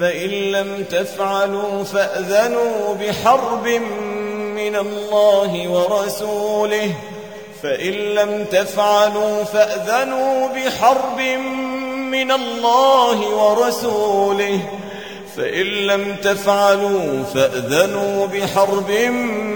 فإن لم تفعلوا فأذنوا بحرب من الله ورسوله. فإن لم تفعلوا فأذنوا بحرب من الله ورسوله. فإن لم تفعلوا فأذنوا بحرب من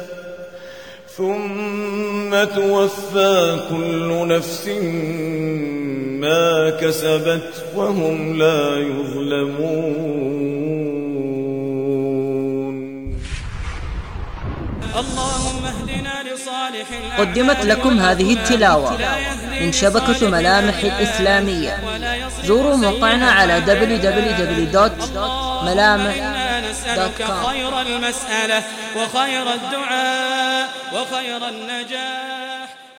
ثم توفى كل نفس ما كسبت وهم لا يظلمون. اللهم اهدنا لصالح قدمت لكم هذه التلاوة. من شبكة ملامح الإسلامية. زوروا موقعنا على www.ملامح.com خير المسألة وخير الدعاء وخير النجاة.